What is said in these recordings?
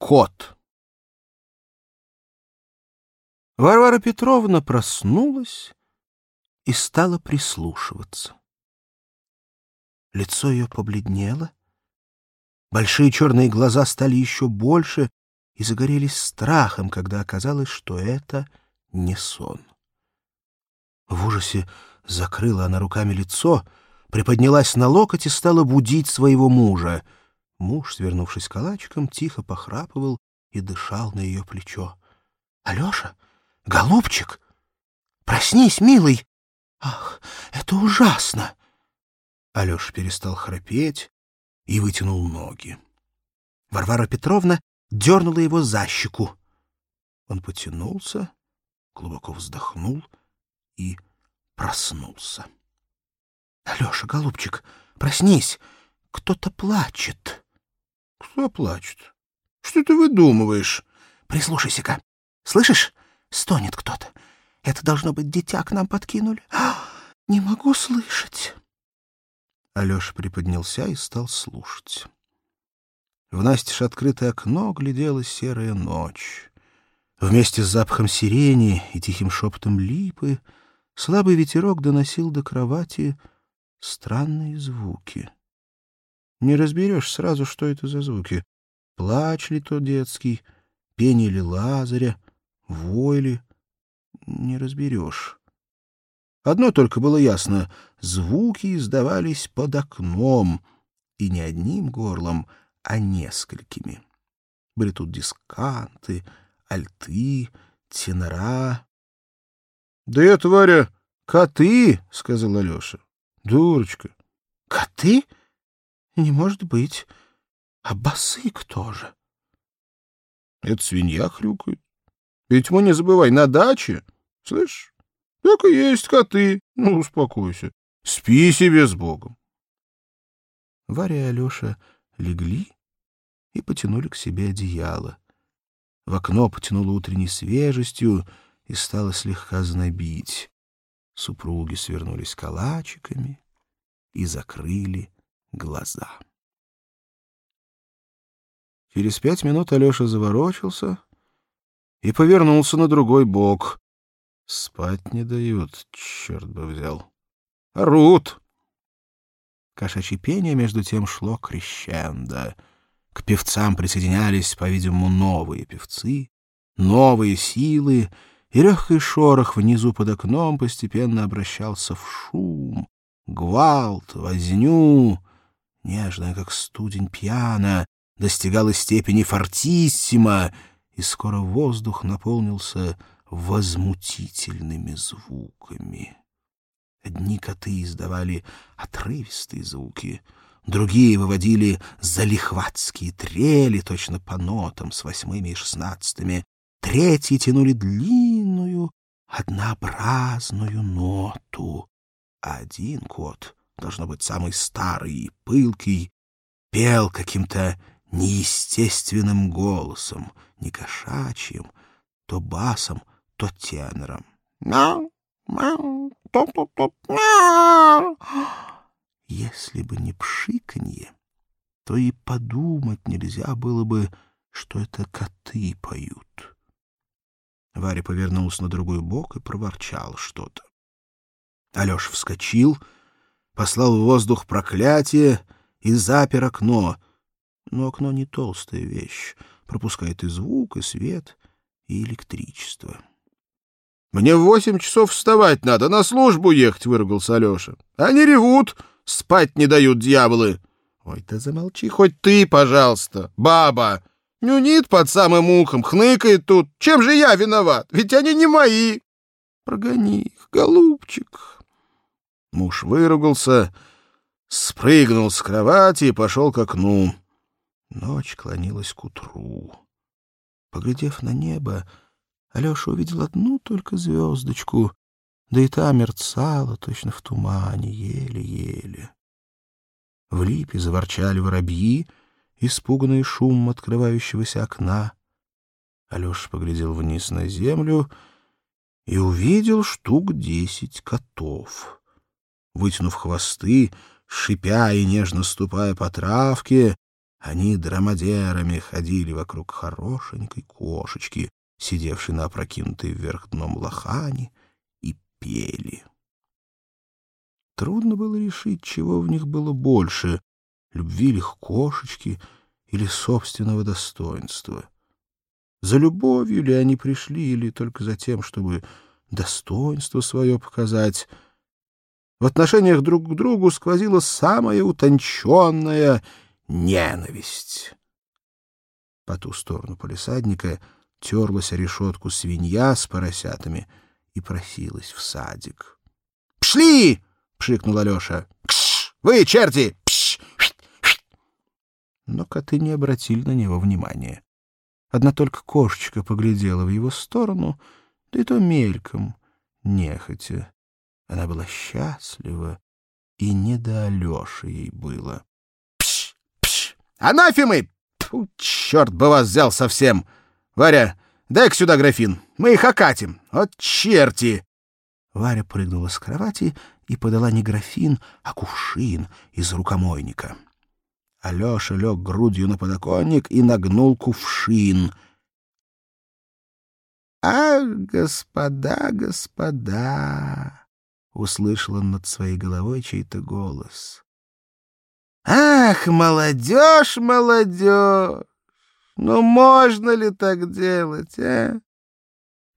Кот. Варвара Петровна проснулась и стала прислушиваться. Лицо ее побледнело, большие черные глаза стали еще больше и загорелись страхом, когда оказалось, что это не сон. В ужасе закрыла она руками лицо, приподнялась на локоть и стала будить своего мужа — Муж, свернувшись калачиком, тихо похрапывал и дышал на ее плечо. — Алеша, голубчик, проснись, милый! Ах, это ужасно! Алеша перестал храпеть и вытянул ноги. Варвара Петровна дернула его за щеку. Он потянулся, глубоко вздохнул и проснулся. — Алеша, голубчик, проснись! Кто-то плачет. Кто плачет? Что ты выдумываешь? Прислушайся-ка. Слышишь? Стонет кто-то. Это должно быть дитя к нам подкинули. А, не могу слышать. Алеша приподнялся и стал слушать. В настежь открытое окно глядела серая ночь. Вместе с запахом сирени и тихим шепотом липы слабый ветерок доносил до кровати странные звуки. Не разберешь сразу, что это за звуки. Плач ли то детский, пение ли Лазаря, вой ли. Не разберешь. Одно только было ясно — звуки издавались под окном, и не одним горлом, а несколькими. Были тут дисканты, альты, тенора. — Да это, Варя, коты, — сказал Алеша. — Дурочка. — Коты? — не может быть. А басы кто же? Это свинья хрюкает. Ведь мы не забывай, на даче, слышь, так и есть коты. Ну, успокойся. Спи себе с Богом. Варя и Алеша легли и потянули к себе одеяло. В окно потянуло утренней свежестью и стало слегка знобить. Супруги свернулись калачиками и закрыли глаза. Через пять минут Алеша заворочился и повернулся на другой бок. Спать не дают, черт бы взял. Орут! Кошачье пение, между тем, шло крещендо. К певцам присоединялись, по-видимому, новые певцы, новые силы, и легкий шорох внизу под окном постепенно обращался в шум, гвалт, возню, нежная, как студень пьяна, достигала степени фортиссимо, и скоро воздух наполнился возмутительными звуками. Одни коты издавали отрывистые звуки, другие выводили залихватские трели, точно по нотам с восьмыми и шестнадцатыми, третьи тянули длинную, однообразную ноту, а один кот — должно быть, самый старый и пылкий, пел каким-то неестественным голосом, не кошачьим, то басом, то тенором. «Мяу, мяу, топ-топ-топ, мяу!» Если бы не пшиканье, то и подумать нельзя было бы, что это коты поют. Варя повернулась на другой бок и проворчал что-то. Алеша вскочил — послал в воздух проклятие и запер окно. Но окно не толстая вещь, пропускает и звук, и свет, и электричество. — Мне в восемь часов вставать надо, на службу ехать, — выругался Алеша. — Они ревут, спать не дают дьяволы. — Ой, ты замолчи, хоть ты, пожалуйста, баба. Нюнит под самым ухом, хныкает тут. Чем же я виноват? Ведь они не мои. — Прогони их, голубчик, Муж выругался, спрыгнул с кровати и пошел к окну. Ночь клонилась к утру. Поглядев на небо, Алеша увидел одну только звездочку, да и та мерцала точно в тумане, еле-еле. В липе заворчали воробьи, испуганные шумом открывающегося окна. Алеша поглядел вниз на землю и увидел штук десять котов вытянув хвосты, шипя и нежно ступая по травке, Они драмадерами ходили вокруг хорошенькой кошечки, сидевшей на опрокинутой вверх дном лохани, и пели. Трудно было решить, чего в них было больше — любви ли к кошечке или собственного достоинства. За любовью ли они пришли, или только за тем, чтобы достоинство свое показать. В отношениях друг к другу сквозила самая утонченная ненависть. По ту сторону полисадника терлась решетку свинья с поросятами и просилась в садик. «Пшли!» — пшикнул Алеша. «Кш! Вы, черти! Пш! Но коты не обратили на него внимания. Одна только кошечка поглядела в его сторону — да и то мельком, нехотя. Она была счастлива, и не до Алеши ей было. «Пш! Пш! Анафимы! Фу, черт бы вас взял совсем! Варя, дай-ка сюда графин, мы их окатим! Вот черти!» Варя прыгнула с кровати и подала не графин, а кувшин из рукомойника. Алеша лег грудью на подоконник и нагнул кувшин — «А, господа, господа!» — услышал он над своей головой чей-то голос. «Ах, молодежь, молодежь! Ну можно ли так делать, а?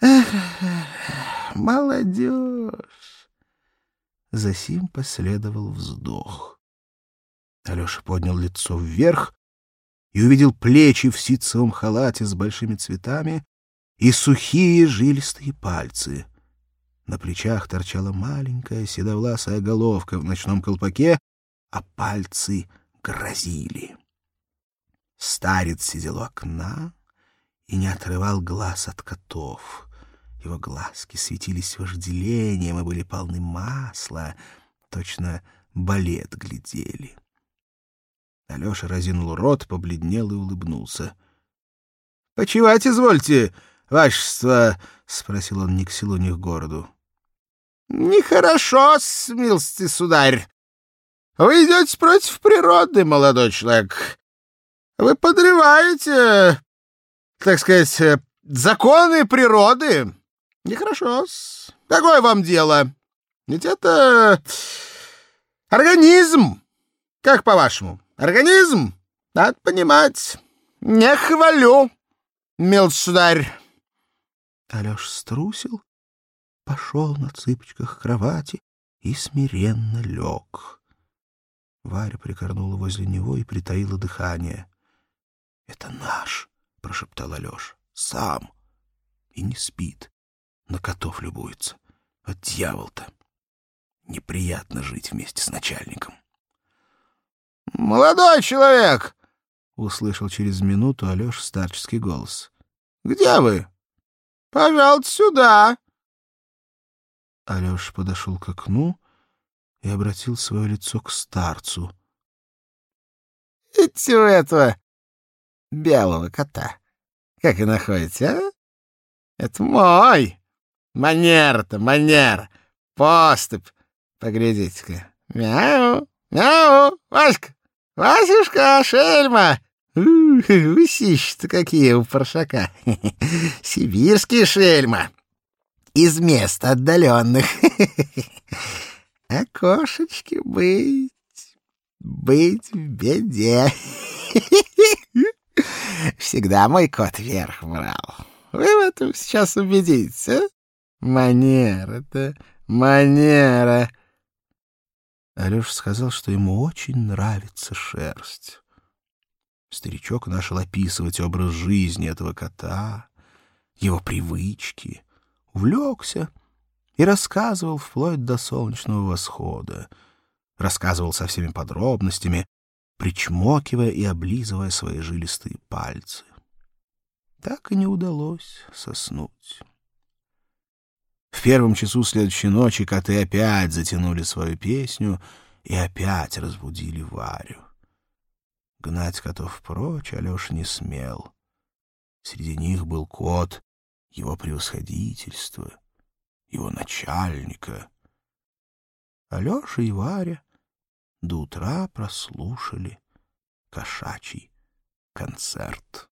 Эх, молодежь!» Засим последовал вздох. Алеша поднял лицо вверх и увидел плечи в ситцевом халате с большими цветами и сухие жилистые пальцы. На плечах торчала маленькая седовласая головка в ночном колпаке, а пальцы грозили. Старец сидел у окна и не отрывал глаз от котов. Его глазки светились вожделением и были полны масла, точно балет глядели. Алеша разинул рот, побледнел и улыбнулся. — Почевать извольте, вашество? — спросил он ни к селу, ни к городу. — Нехорошо, милости сударь. Вы идете против природы, молодой человек. Вы подрываете, так сказать, законы природы. Нехорошо. -с. Какое вам дело? Ведь это организм. Как по-вашему? Организм? Надо понимать. Не хвалю, милсударь. Алеш струсил, пошел на цыпочках к кровати и смиренно лег. Варя прикорнула возле него и притаила дыхание. — Это наш, — прошептал Алеша, — сам. И не спит, на котов любуется. Вот дьявол-то! Неприятно жить вместе с начальником. — Молодой человек! — услышал через минуту Алеша старческий голос. — Где вы? — Пожалуйста, сюда. Алеша подошел к окну и обратил свое лицо к старцу. — Эти у этого белого кота. Как и находите, а? Это мой. Манера-то, манера. Поступь. Поглядите-ка. Мяу, мяу, Васька, Васюшка, шельма. Усищи-то какие у паршака. Сибирские шельма. Из мест отдаленных. А кошечки быть, быть в беде. Всегда мой кот вверх брал. Вы в этом сейчас убедитесь, а? Манера-то, манера. Алеша сказал, что ему очень нравится шерсть. Старичок начал описывать образ жизни этого кота, его привычки, увлекся и рассказывал вплоть до солнечного восхода. Рассказывал со всеми подробностями, причмокивая и облизывая свои жилистые пальцы. Так и не удалось соснуть. В первом часу следующей ночи коты опять затянули свою песню и опять разбудили Варю. Гнать котов прочь Алеша не смел. Среди них был кот его превосходительства, его начальника. Алеша и Варя до утра прослушали кошачий концерт.